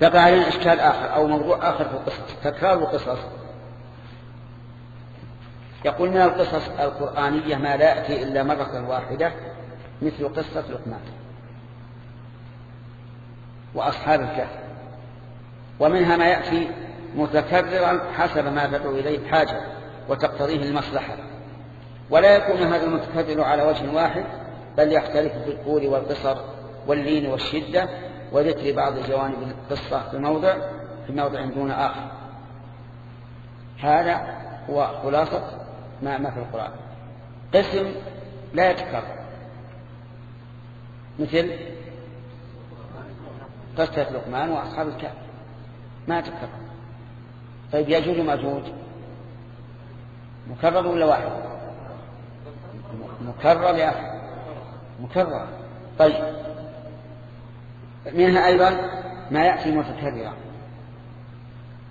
بقى علينا إشكال آخر أو موضوع آخر في القصص تكرار القصص. يقول من القصص القرآنية ما لا يأتي إلا مرة واحدة مثل قصة لقمان وأصحاب الكهف ومنها ما يأتي متكررا حسب ما تدعو إليه الحاجة وتقتضيه المصلحة. ولا يكون هذا المتكرر على وجه واحد بل يختلف في الطول والقصر واللين والشدة وذكر بعض جوانب القصة في موضع في موضع دون آخر. هذا هو خلاصة ما ما في القرآن. قسم لا يتكرر. مثل قصة لقمان وأصحاب الكهف. ما تكرر. طيب يجوز ماجوج مكرر ولا واحد؟ مكرر يا أخي. مكرر. طيب منها أيضا ما يأتي متكررا.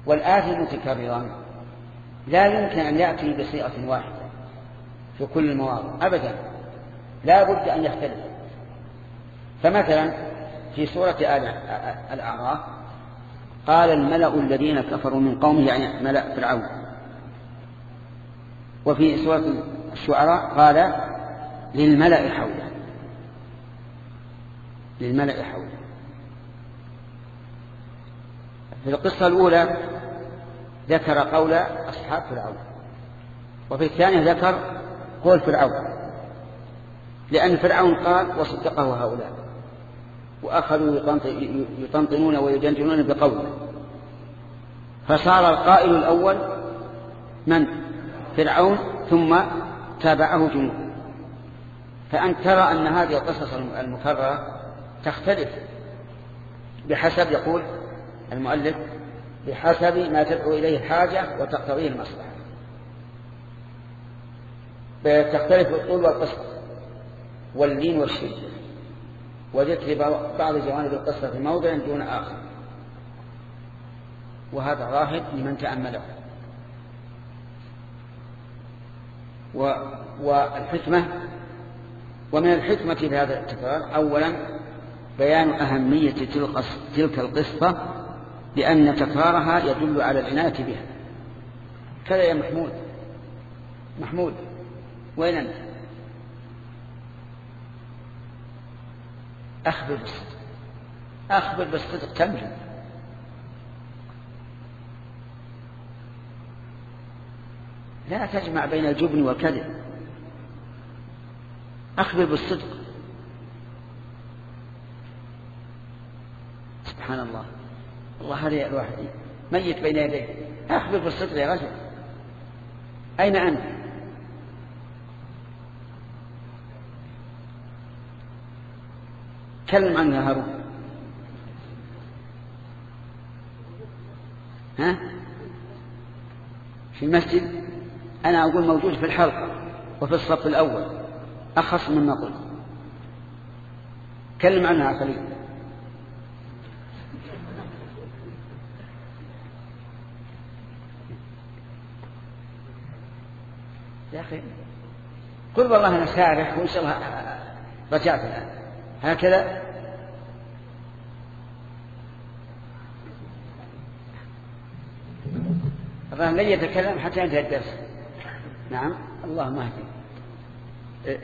والآتي متكررا لا يمكن أن يأتي بصيغة واحدة في كل المواضع أبدا. لا بد أن يختلف. فمثلا في سورة آل الأعراف قال الملأ الذين كفروا من قومه يعني ملأ فرعون. وفي سورة الشعراء قال للملأ حوله. للملأ حوله. في القصة الأولى ذكر قول أصحاب فرعون وفي الثانية ذكر قول فرعون لأن فرعون قال وصدقه هؤلاء وأخذوا يطنطنون ويجنجنون بقوله. فصار القائل الأول من؟ فرعون ثم تابعه جنود. فأنت ترى أن هذه القصص المكررة تختلف بحسب يقول المؤلف بحسب ما تدعو إليه الحاجة وتقتضيه المصلحة. تختلف الطول والقصة واللين والشدة وذكر بعض جوانب القصة في موضع دون آخر. وهذا ظاهر لمن تأمله. و والحكمة ومن الحكمة في هذا التكرار أولا بيان أهمية تلك القصة لأن تكرارها يدل على العناية بها. كذا يا محمود. محمود وين أنت؟ أخبر بالصدق أخبر بالصدق تنجو لا تجمع بين الجبن والكذب أخبر بالصدق. سبحان الله. الله هذا الواحد ميت بين يديه. أخبر بالصدق يا رجل. أين أنت؟ تكلم عنه يا هارون. ها؟ في المسجد؟ أنا أقول موجود في الحلقة وفي الصف الأول. أخص مما قلت. تكلم عنها خليل يا أخي. قل والله أنا سارح وإن شاء الله رجعت الآن. هكذا؟ الظاهر لن يتكلم حتى ينتهي الدرس. نعم. اللهم اهدي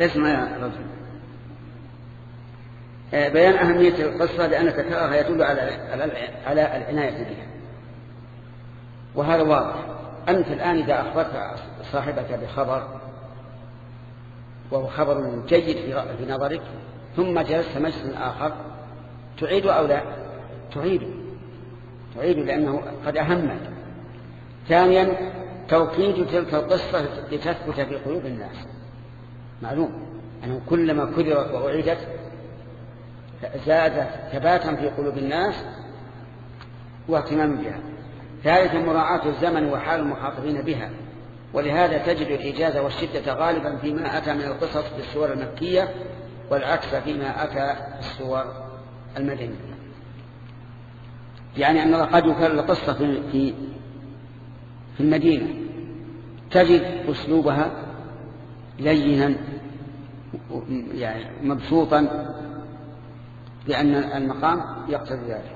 اسمع يا رجل. بيان أهمية القصة لأن تكرارها يدل على على العناية بها. وهذا واضح. أنت الآن إذا أخبرت صاحبك بخبر وهو خبر جيد في نظرك ثم جلست مجلس آخر تعيد أو لا؟ تعيد. تعيد لأنه قد أهمك ثانيا توكيد تلك القصة لتثبت في قلوب الناس. معلوم. أنه كلما كررت وأعيدت زادت ثباتا في قلوب الناس واهتمام بها. ثالثا مراعاة الزمن وحال المخاطبين بها. ولهذا تجد الإجازة والشدة غالبا فيما أتى من القصص في السور المكية والعكس فيما أتى السور المدنية. يعني أن قد يكرر القصة في, في المدينة. تجد أسلوبها لينا يعني مبسوطا لأن المقام يقتضي ذلك.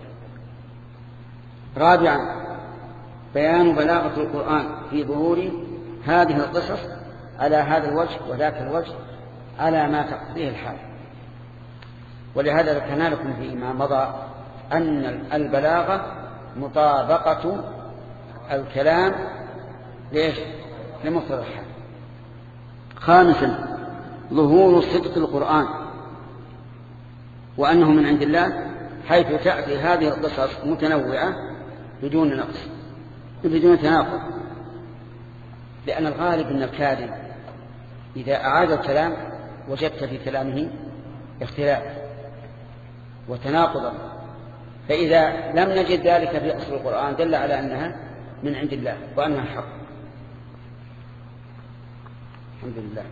رابعا بيان بلاغة القرآن في ظهور هذه القصص على هذا الوجه وذاك الوجه على ما تقضيه الحال. ولهذا ذكرنا لكم فيما مضى أن البلاغة مطابقة الكلام ليش لمصدر الحال. خامسا ظهور صدق القرآن وأنه من عند الله حيث تأتي هذه القصص متنوعة بدون نقص. بدون تناقض. لأن الغالب أن الكاذب إذا أعاد الكلام وجدت في كلامه اختلاف وتناقضا فإذا لم نجد ذلك في أصل القرآن دل على أنها من عند الله وأنها حق. الحمد لله.